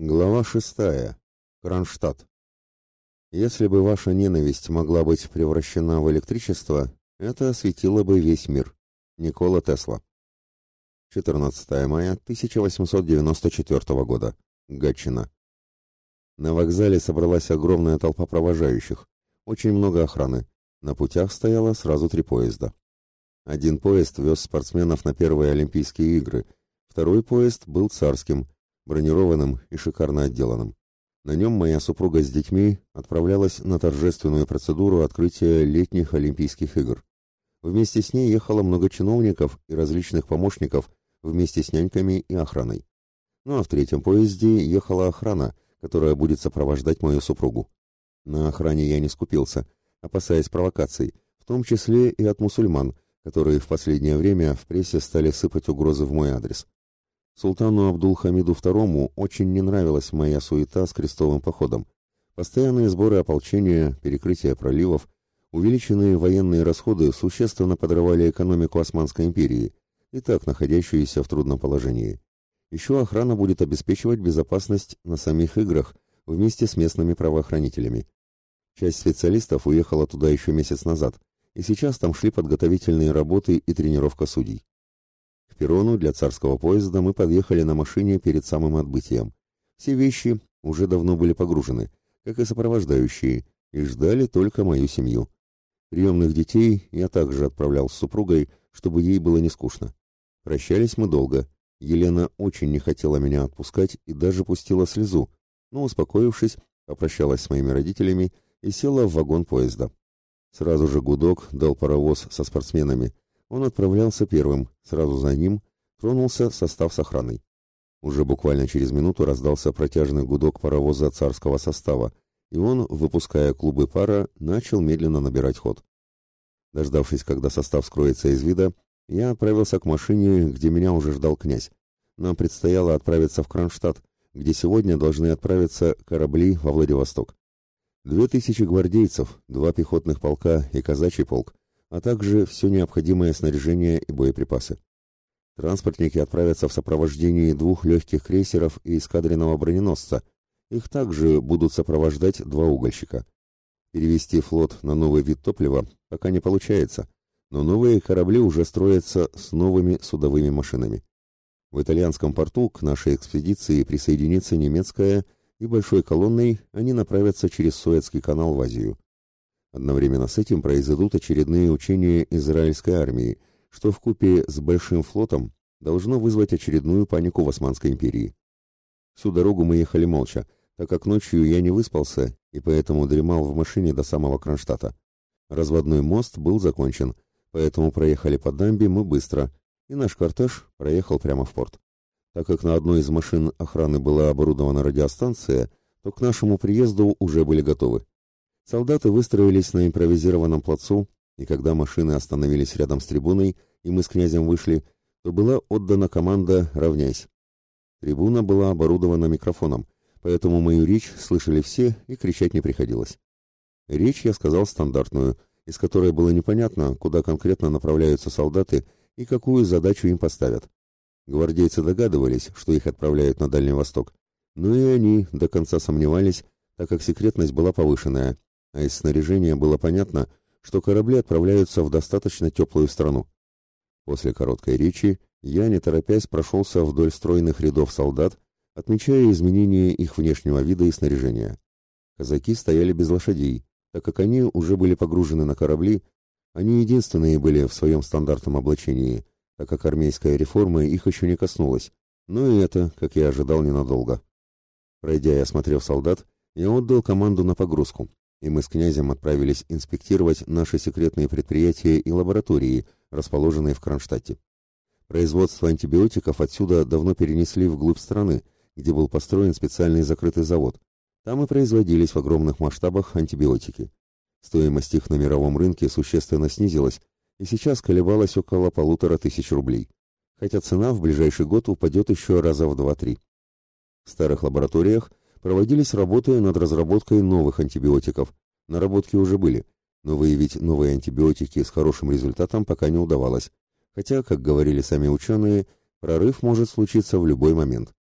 Глава шестая. Кронштадт. Если бы ваша ненависть могла быть превращена в электричество, это осветило бы весь мир. Никола Тесла. 14 мая 1894 года. Гатчина. На вокзале собралась огромная толпа провожающих. Очень много охраны. На путях стояло сразу три поезда. Один поезд вез спортсменов на первые Олимпийские игры, второй поезд был царским – бронированным и шикарно отделанным. На нем моя супруга с детьми отправлялась на торжественную процедуру открытия летних Олимпийских игр. Вместе с ней ехало много чиновников и различных помощников вместе с няньками и охраной. Ну а в третьем поезде ехала охрана, которая будет сопровождать мою супругу. На охране я не скупился, опасаясь провокаций, в том числе и от мусульман, которые в последнее время в прессе стали сыпать угрозы в мой адрес. Султану Абдул-Хамиду II очень не нравилась моя суета с крестовым походом. Постоянные сборы ополчения, перекрытие проливов, увеличенные военные расходы существенно подрывали экономику Османской империи, и так находящуюся в трудном положении. Еще охрана будет обеспечивать безопасность на самих играх вместе с местными правоохранителями. Часть специалистов уехала туда еще месяц назад, и сейчас там шли подготовительные работы и тренировка судей перрону для царского поезда мы подъехали на машине перед самым отбытием. Все вещи уже давно были погружены, как и сопровождающие, и ждали только мою семью. Приемных детей я также отправлял с супругой, чтобы ей было не скучно. Прощались мы долго. Елена очень не хотела меня отпускать и даже пустила слезу, но, успокоившись, попрощалась с моими родителями и села в вагон поезда. Сразу же гудок дал паровоз со спортсменами – он отправлялся первым, сразу за ним тронулся состав с охраной. Уже буквально через минуту раздался протяжный гудок паровоза царского состава, и он, выпуская клубы пара, начал медленно набирать ход. Дождавшись, когда состав скроется из вида, я отправился к машине, где меня уже ждал князь. Нам предстояло отправиться в Кронштадт, где сегодня должны отправиться корабли во Владивосток. Две тысячи гвардейцев, два пехотных полка и казачий полк а также все необходимое снаряжение и боеприпасы. Транспортники отправятся в сопровождении двух легких крейсеров и эскадренного броненосца. Их также будут сопровождать два угольщика. Перевести флот на новый вид топлива пока не получается, но новые корабли уже строятся с новыми судовыми машинами. В итальянском порту к нашей экспедиции присоединится немецкая, и большой колонной они направятся через Суэцкий канал в Азию. Одновременно с этим произойдут очередные учения израильской армии, что в купе с большим флотом должно вызвать очередную панику в Османской империи. Всю дорогу мы ехали молча, так как ночью я не выспался и поэтому дремал в машине до самого Кронштадта. Разводной мост был закончен, поэтому проехали по дамбе мы быстро, и наш кортеж проехал прямо в порт. Так как на одной из машин охраны была оборудована радиостанция, то к нашему приезду уже были готовы. Солдаты выстроились на импровизированном плацу, и когда машины остановились рядом с трибуной, и мы с князем вышли, то была отдана команда «Равняйсь». Трибуна была оборудована микрофоном, поэтому мою речь слышали все и кричать не приходилось. Речь я сказал стандартную, из которой было непонятно, куда конкретно направляются солдаты и какую задачу им поставят. Гвардейцы догадывались, что их отправляют на Дальний Восток, но и они до конца сомневались, так как секретность была повышенная, а из снаряжения было понятно, что корабли отправляются в достаточно теплую страну. После короткой речи я, не торопясь, прошелся вдоль стройных рядов солдат, отмечая изменения их внешнего вида и снаряжения. Казаки стояли без лошадей, так как они уже были погружены на корабли, они единственные были в своем стандартном облачении, так как армейская реформа их еще не коснулась, но и это, как я ожидал, ненадолго. Пройдя и осмотрев солдат, я отдал команду на погрузку, и мы с князем отправились инспектировать наши секретные предприятия и лаборатории, расположенные в Кронштадте. Производство антибиотиков отсюда давно перенесли вглубь страны, где был построен специальный закрытый завод. Там и производились в огромных масштабах антибиотики. Стоимость их на мировом рынке существенно снизилась и сейчас колебалась около полутора тысяч рублей, хотя цена в ближайший год упадет еще раза в два-три. В старых лабораториях проводились работы над разработкой новых антибиотиков. Наработки уже были, но выявить новые антибиотики с хорошим результатом пока не удавалось, хотя, как говорили сами ученые, прорыв может случиться в любой момент.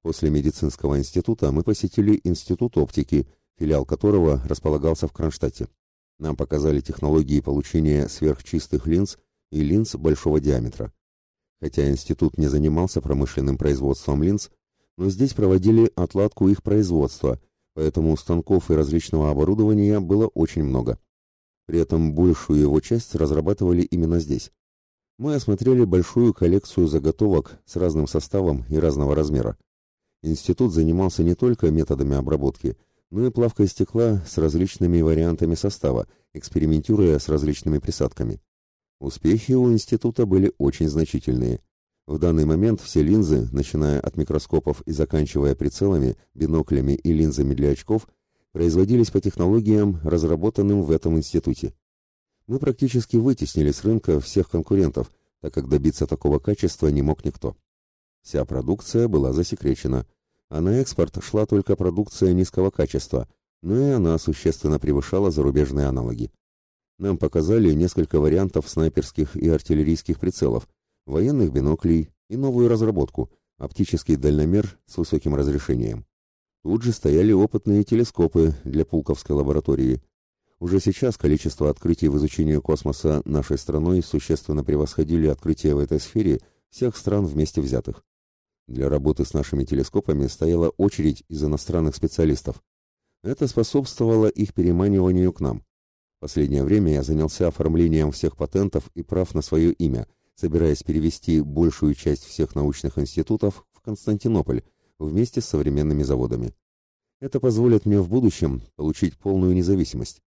После медицинского института мы посетили Институт оптики, филиал которого располагался в Кронштадте. Нам показали технологии получения сверхчистых линз и линз большого диаметра. Хотя институт не занимался промышленным производством линз, но здесь проводили отладку их производства, поэтому станков и различного оборудования было очень много. При этом большую его часть разрабатывали именно здесь. Мы осмотрели большую коллекцию заготовок с разным составом и разного размера. Институт занимался не только методами обработки, но и плавкой стекла с различными вариантами состава, экспериментируя с различными присадками. Успехи у института были очень значительные. В данный момент все линзы, начиная от микроскопов и заканчивая прицелами, биноклями и линзами для очков, производились по технологиям, разработанным в этом институте. Мы практически вытеснили с рынка всех конкурентов, так как добиться такого качества не мог никто. Вся продукция была засекречена, а на экспорт шла только продукция низкого качества, но и она существенно превышала зарубежные аналоги. Нам показали несколько вариантов снайперских и артиллерийских прицелов, военных биноклей и новую разработку – оптический дальномер с высоким разрешением. Тут же стояли опытные телескопы для Пулковской лаборатории. Уже сейчас количество открытий в изучении космоса нашей страной существенно превосходили открытия в этой сфере всех стран вместе взятых. Для работы с нашими телескопами стояла очередь из иностранных специалистов. Это способствовало их переманиванию к нам. Последнее время я занялся оформлением всех патентов и прав на свое имя, собираясь перевести большую часть всех научных институтов в Константинополь вместе с современными заводами. Это позволит мне в будущем получить полную независимость.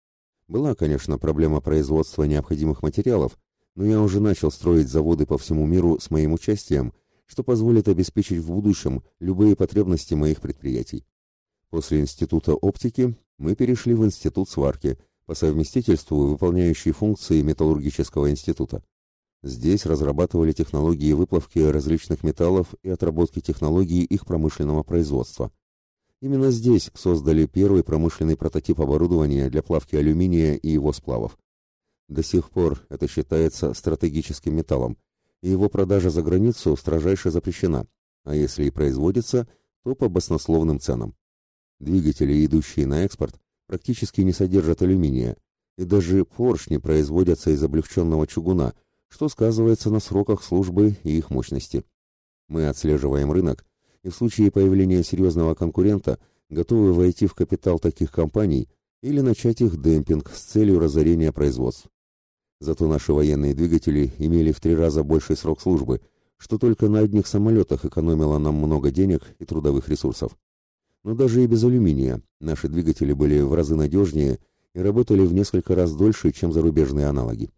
Была, конечно, проблема производства необходимых материалов, но я уже начал строить заводы по всему миру с моим участием, что позволит обеспечить в будущем любые потребности моих предприятий. После Института оптики мы перешли в Институт сварки – по совместительству выполняющий функции металлургического института. Здесь разрабатывали технологии выплавки различных металлов и отработки технологий их промышленного производства. Именно здесь создали первый промышленный прототип оборудования для плавки алюминия и его сплавов. До сих пор это считается стратегическим металлом, и его продажа за границу строжайше запрещена, а если и производится, то по баснословным ценам. Двигатели, идущие на экспорт, практически не содержат алюминия, и даже поршни производятся из облегченного чугуна, что сказывается на сроках службы и их мощности. Мы отслеживаем рынок, и в случае появления серьезного конкурента готовы войти в капитал таких компаний или начать их демпинг с целью разорения производств. Зато наши военные двигатели имели в три раза больший срок службы, что только на одних самолетах экономило нам много денег и трудовых ресурсов. Но даже и без алюминия наши двигатели были в разы надежнее и работали в несколько раз дольше, чем зарубежные аналоги.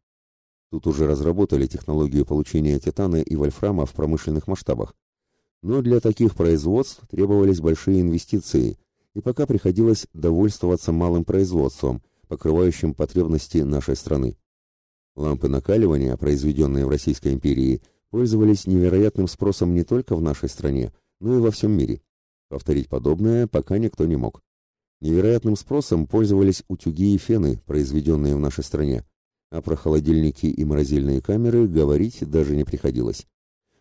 Тут уже разработали технологию получения титана и вольфрама в промышленных масштабах. Но для таких производств требовались большие инвестиции, и пока приходилось довольствоваться малым производством, покрывающим потребности нашей страны. Лампы накаливания, произведенные в Российской империи, пользовались невероятным спросом не только в нашей стране, но и во всем мире. Повторить подобное пока никто не мог. Невероятным спросом пользовались утюги и фены, произведенные в нашей стране, а про холодильники и морозильные камеры говорить даже не приходилось.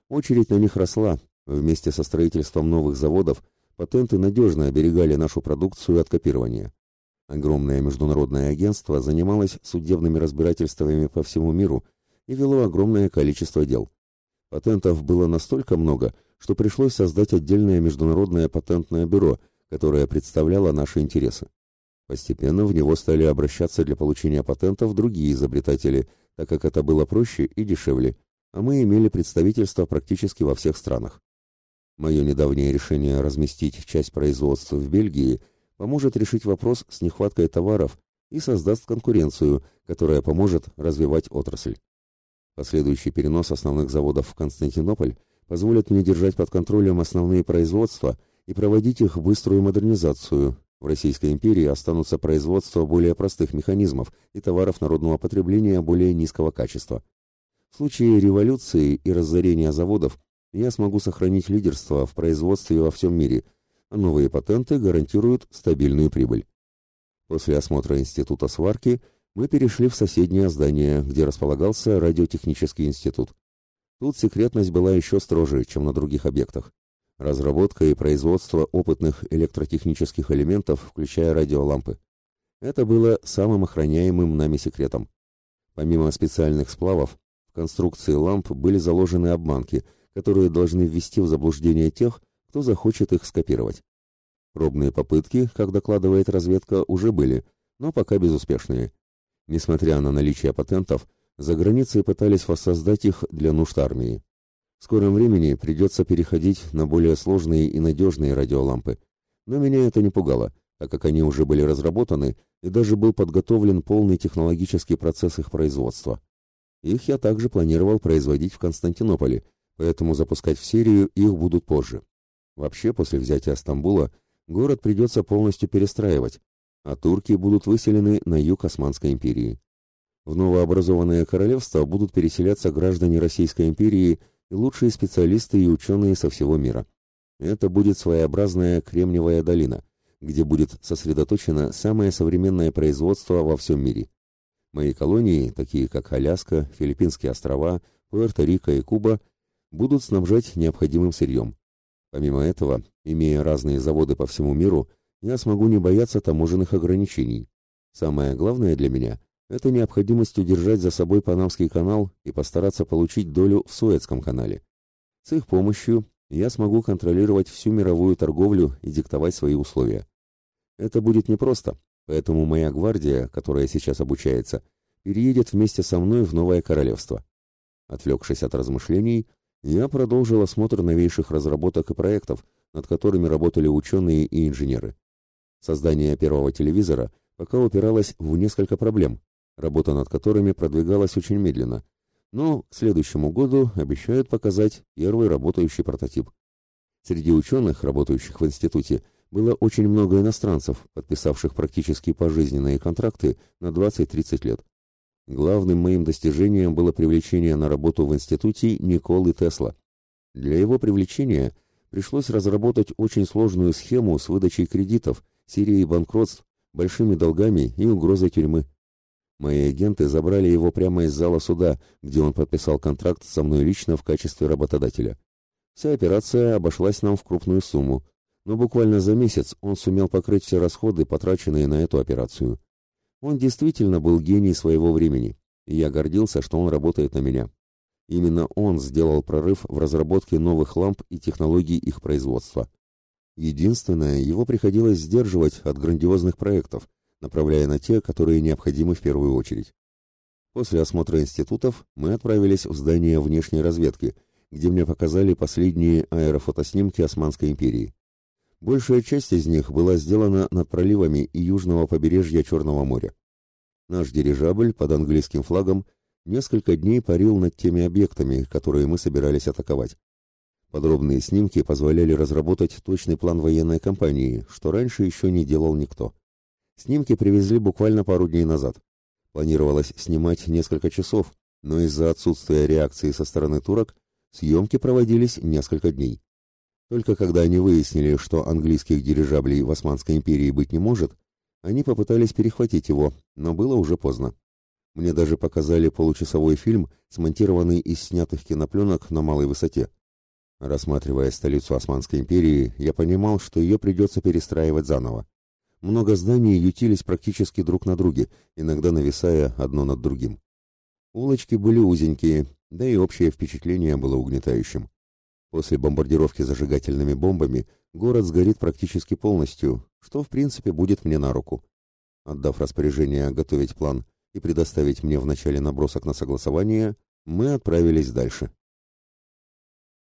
Очередь на них росла, вместе со строительством новых заводов патенты надежно оберегали нашу продукцию от копирования. Огромное международное агентство занималось судебными разбирательствами по всему миру и вело огромное количество дел. Патентов было настолько много, что пришлось создать отдельное международное патентное бюро, которое представляло наши интересы. Постепенно в него стали обращаться для получения патентов другие изобретатели, так как это было проще и дешевле, а мы имели представительство практически во всех странах. Мое недавнее решение разместить часть производства в Бельгии поможет решить вопрос с нехваткой товаров и создаст конкуренцию, которая поможет развивать отрасль. Последующий перенос основных заводов в Константинополь позволят мне держать под контролем основные производства и проводить их быструю модернизацию. В Российской империи останутся производства более простых механизмов и товаров народного потребления более низкого качества. В случае революции и разорения заводов я смогу сохранить лидерство в производстве во всем мире, а новые патенты гарантируют стабильную прибыль. После осмотра Института сварки мы перешли в соседнее здание, где располагался радиотехнический институт. Тут секретность была еще строже, чем на других объектах. Разработка и производство опытных электротехнических элементов, включая радиолампы. Это было самым охраняемым нами секретом. Помимо специальных сплавов, в конструкции ламп были заложены обманки, которые должны ввести в заблуждение тех, кто захочет их скопировать. Пробные попытки, как докладывает разведка, уже были, но пока безуспешные. Несмотря на наличие патентов, за границей пытались воссоздать их для нужд армии. В скором времени придется переходить на более сложные и надежные радиолампы. Но меня это не пугало, так как они уже были разработаны и даже был подготовлен полный технологический процесс их производства. Их я также планировал производить в Константинополе, поэтому запускать в серию их будут позже. Вообще, после взятия Стамбула, город придется полностью перестраивать, а турки будут выселены на юг Османской империи. В новообразованное королевство будут переселяться граждане Российской империи и лучшие специалисты и ученые со всего мира. Это будет своеобразная Кремниевая долина, где будет сосредоточено самое современное производство во всем мире. Мои колонии, такие как Аляска, Филиппинские острова, Пуэрто-Рико и Куба, будут снабжать необходимым сырьем. Помимо этого, имея разные заводы по всему миру, я смогу не бояться таможенных ограничений. Самое главное для меня – это необходимость удержать за собой Панамский канал и постараться получить долю в Суэцком канале. С их помощью я смогу контролировать всю мировую торговлю и диктовать свои условия. Это будет непросто, поэтому моя гвардия, которая сейчас обучается, переедет вместе со мной в Новое Королевство. Отвлекшись от размышлений, я продолжил осмотр новейших разработок и проектов, над которыми работали ученые и инженеры. Создание первого телевизора пока упиралось в несколько проблем, работа над которыми продвигалась очень медленно, но к следующему году обещают показать первый работающий прототип. Среди ученых, работающих в институте, было очень много иностранцев, подписавших практически пожизненные контракты на 20-30 лет. Главным моим достижением было привлечение на работу в институте Николы Тесла. Для его привлечения пришлось разработать очень сложную схему с выдачей кредитов, серией банкротств, большими долгами и угрозой тюрьмы. Мои агенты забрали его прямо из зала суда, где он подписал контракт со мной лично в качестве работодателя. Вся операция обошлась нам в крупную сумму, но буквально за месяц он сумел покрыть все расходы, потраченные на эту операцию. Он действительно был гений своего времени, и я гордился, что он работает на меня. Именно он сделал прорыв в разработке новых ламп и технологий их производства. Единственное, его приходилось сдерживать от грандиозных проектов, направляя на те, которые необходимы в первую очередь. После осмотра институтов мы отправились в здание внешней разведки, где мне показали последние аэрофотоснимки Османской империи. Большая часть из них была сделана над проливами и южного побережья Черного моря. Наш дирижабль под английским флагом несколько дней парил над теми объектами, которые мы собирались атаковать. Подробные снимки позволяли разработать точный план военной кампании, что раньше еще не делал никто. Снимки привезли буквально пару дней назад. Планировалось снимать несколько часов, но из-за отсутствия реакции со стороны турок съемки проводились несколько дней. Только когда они выяснили, что английских дирижаблей в Османской империи быть не может, они попытались перехватить его, но было уже поздно. Мне даже показали получасовой фильм, смонтированный из снятых кинопленок на малой высоте. Рассматривая столицу Османской империи, я понимал, что ее придется перестраивать заново. Много зданий ютились практически друг на друге, иногда нависая одно над другим. Улочки были узенькие, да и общее впечатление было угнетающим. После бомбардировки зажигательными бомбами город сгорит практически полностью, что в принципе будет мне на руку. Отдав распоряжение готовить план и предоставить мне в начале набросок на согласование, мы отправились дальше.